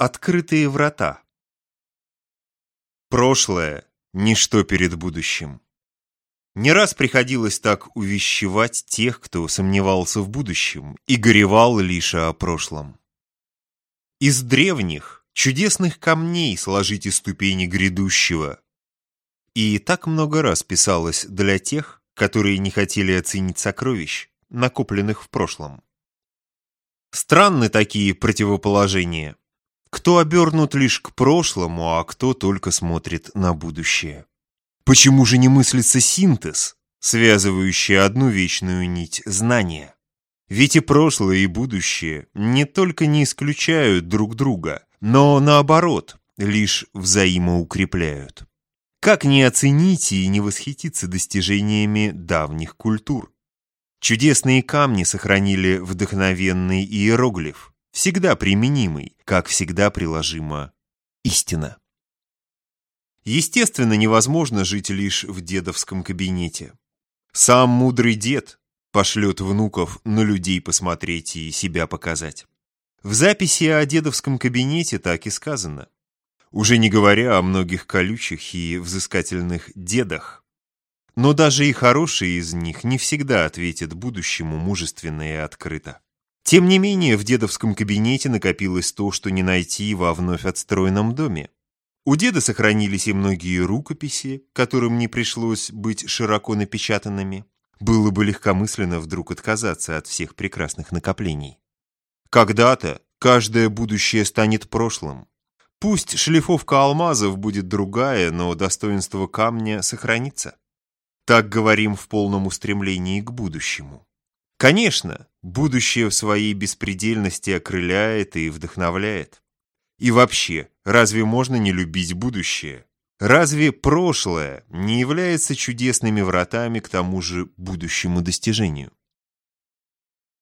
Открытые врата. Прошлое – ничто перед будущим. Не раз приходилось так увещевать тех, кто сомневался в будущем и горевал лишь о прошлом. Из древних, чудесных камней сложите ступени грядущего. И так много раз писалось для тех, которые не хотели оценить сокровищ, накопленных в прошлом. Странны такие противоположения. Кто обернут лишь к прошлому, а кто только смотрит на будущее. Почему же не мыслится синтез, связывающий одну вечную нить знания? Ведь и прошлое, и будущее не только не исключают друг друга, но наоборот, лишь взаимоукрепляют. Как не оценить и не восхититься достижениями давних культур? Чудесные камни сохранили вдохновенный иероглиф, всегда применимый, как всегда приложима истина. Естественно, невозможно жить лишь в дедовском кабинете. Сам мудрый дед пошлет внуков на людей посмотреть и себя показать. В записи о дедовском кабинете так и сказано. Уже не говоря о многих колючих и взыскательных дедах. Но даже и хорошие из них не всегда ответят будущему мужественно и открыто. Тем не менее, в дедовском кабинете накопилось то, что не найти во вновь отстроенном доме. У деда сохранились и многие рукописи, которым не пришлось быть широко напечатанными. Было бы легкомысленно вдруг отказаться от всех прекрасных накоплений. Когда-то каждое будущее станет прошлым. Пусть шлифовка алмазов будет другая, но достоинство камня сохранится. Так говорим в полном устремлении к будущему. Конечно, будущее в своей беспредельности окрыляет и вдохновляет. И вообще, разве можно не любить будущее? Разве прошлое не является чудесными вратами к тому же будущему достижению?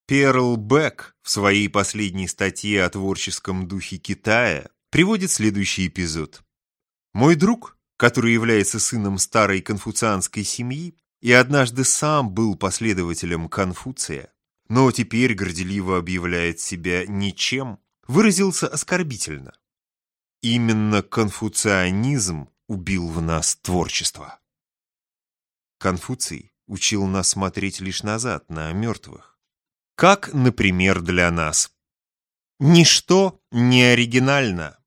Перл Бек в своей последней статье о творческом духе Китая приводит следующий эпизод. «Мой друг, который является сыном старой конфуцианской семьи и однажды сам был последователем Конфуция, но теперь горделиво объявляет себя ничем, выразился оскорбительно. Именно конфуцианизм убил в нас творчество. Конфуций учил нас смотреть лишь назад, на мертвых. Как, например, для нас. Ничто не оригинально.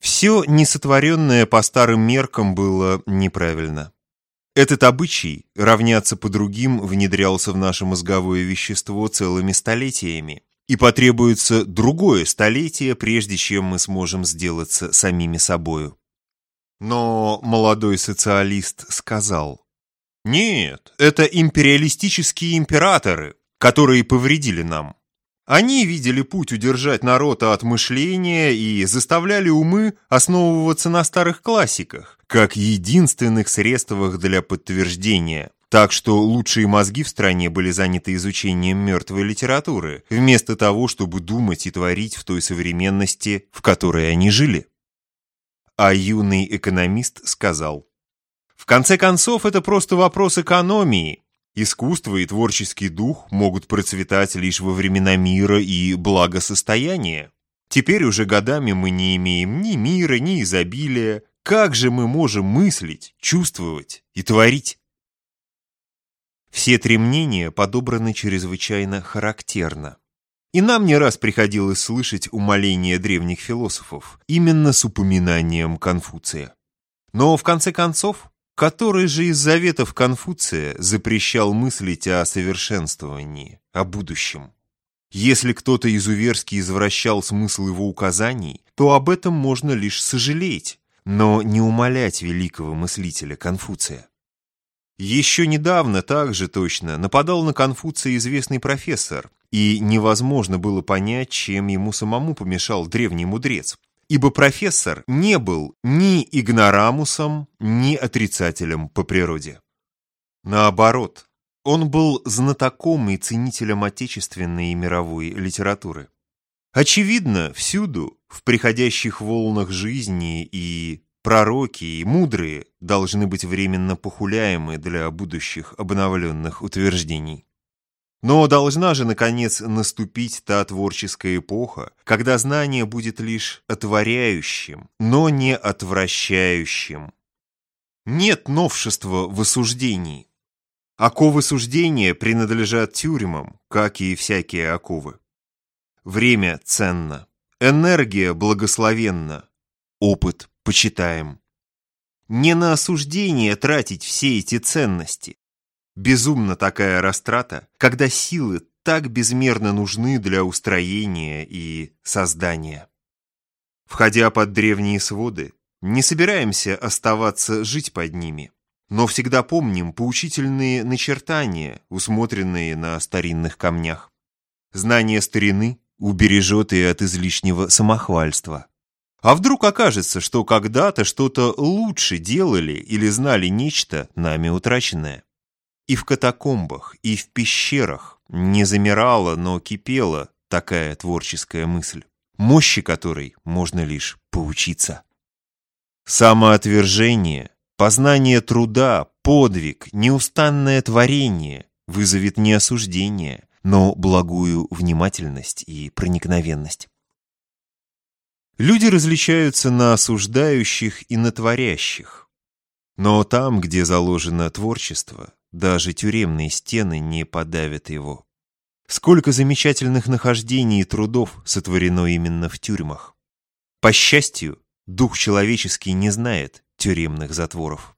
Все несотворенное по старым меркам было неправильно. Этот обычай равняться по другим внедрялся в наше мозговое вещество целыми столетиями. И потребуется другое столетие, прежде чем мы сможем сделаться самими собою. Но молодой социалист сказал, «Нет, это империалистические императоры, которые повредили нам. Они видели путь удержать народ от мышления и заставляли умы основываться на старых классиках, как единственных средствах для подтверждения. Так что лучшие мозги в стране были заняты изучением мертвой литературы, вместо того, чтобы думать и творить в той современности, в которой они жили. А юный экономист сказал, «В конце концов, это просто вопрос экономии, Искусство и творческий дух могут процветать лишь во времена мира и благосостояния. Теперь уже годами мы не имеем ни мира, ни изобилия. Как же мы можем мыслить, чувствовать и творить? Все три мнения подобраны чрезвычайно характерно. И нам не раз приходилось слышать умоления древних философов, именно с упоминанием Конфуция. Но в конце концов, который же из заветов Конфуция запрещал мыслить о совершенствовании, о будущем. Если кто-то изуверски извращал смысл его указаний, то об этом можно лишь сожалеть, но не умолять великого мыслителя Конфуция. Еще недавно также точно нападал на Конфуция известный профессор, и невозможно было понять, чем ему самому помешал древний мудрец, ибо профессор не был ни игнорамусом, ни отрицателем по природе. Наоборот, он был знатоком и ценителем отечественной и мировой литературы. Очевидно, всюду, в приходящих волнах жизни и пророки, и мудрые должны быть временно похуляемы для будущих обновленных утверждений. Но должна же, наконец, наступить та творческая эпоха, когда знание будет лишь отворяющим, но не отвращающим. Нет новшества в осуждении. Оковы суждения принадлежат тюрьмам, как и всякие оковы. Время ценно, энергия благословенна, опыт почитаем. Не на осуждение тратить все эти ценности. Безумна такая растрата, когда силы так безмерно нужны для устроения и создания. Входя под древние своды, не собираемся оставаться жить под ними но всегда помним поучительные начертания, усмотренные на старинных камнях. Знание старины убережет и от излишнего самохвальства. А вдруг окажется, что когда-то что-то лучше делали или знали нечто нами утраченное? И в катакомбах, и в пещерах не замирала, но кипела такая творческая мысль, мощи которой можно лишь поучиться. Самоотвержение Познание труда, подвиг, неустанное творение вызовет не осуждение, но благую внимательность и проникновенность. Люди различаются на осуждающих и на творящих. Но там, где заложено творчество, даже тюремные стены не подавят его. Сколько замечательных нахождений и трудов сотворено именно в тюрьмах. По счастью, дух человеческий не знает тюремных затворов.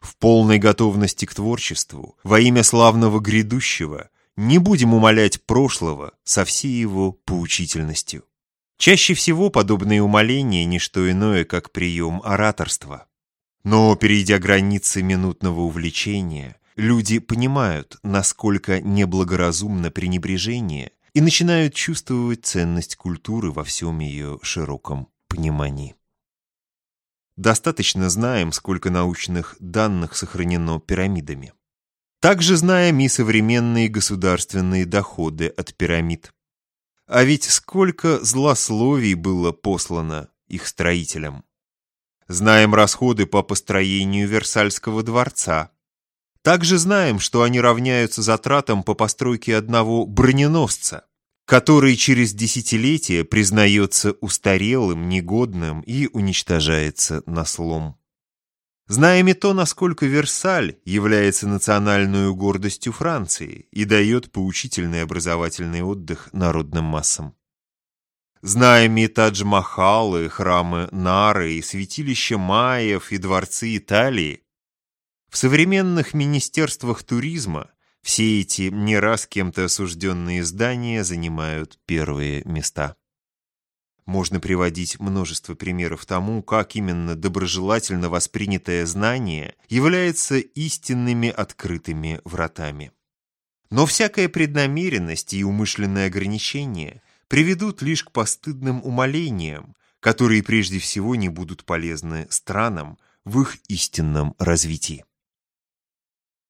В полной готовности к творчеству, во имя славного грядущего, не будем умолять прошлого со всей его поучительностью. Чаще всего подобные умоления – не что иное, как прием ораторства. Но, перейдя границы минутного увлечения, люди понимают, насколько неблагоразумно пренебрежение и начинают чувствовать ценность культуры во всем ее широком понимании. Достаточно знаем, сколько научных данных сохранено пирамидами. Также знаем и современные государственные доходы от пирамид. А ведь сколько злословий было послано их строителям. Знаем расходы по построению Версальского дворца. Также знаем, что они равняются затратам по постройке одного броненосца который через десятилетия признается устарелым, негодным и уничтожается на слом. Знаем и то, насколько Версаль является национальной гордостью Франции и дает поучительный образовательный отдых народным массам. Знаем и Тадж-Махал, храмы Нары, и святилища Майев, и дворцы Италии. В современных министерствах туризма все эти не раз кем-то осужденные здания занимают первые места. Можно приводить множество примеров тому, как именно доброжелательно воспринятое знание является истинными открытыми вратами. Но всякая преднамеренность и умышленное ограничение приведут лишь к постыдным умолениям, которые прежде всего не будут полезны странам в их истинном развитии.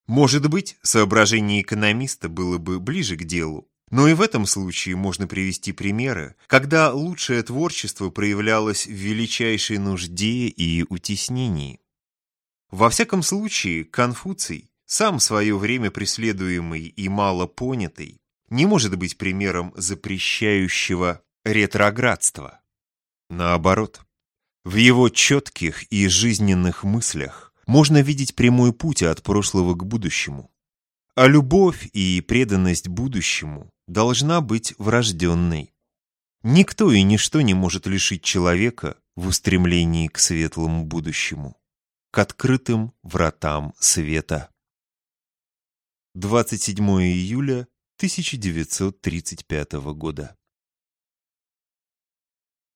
Может быть, соображение экономиста было бы ближе к делу, но и в этом случае можно привести примеры, когда лучшее творчество проявлялось в величайшей нужде и утеснении. Во всяком случае, Конфуций, сам в свое время преследуемый и мало понятый, не может быть примером запрещающего ретроградства. Наоборот, в его четких и жизненных мыслях можно видеть прямой путь от прошлого к будущему. А любовь и преданность будущему должна быть врожденной. Никто и ничто не может лишить человека в устремлении к светлому будущему, к открытым вратам света. 27 июля 1935 года.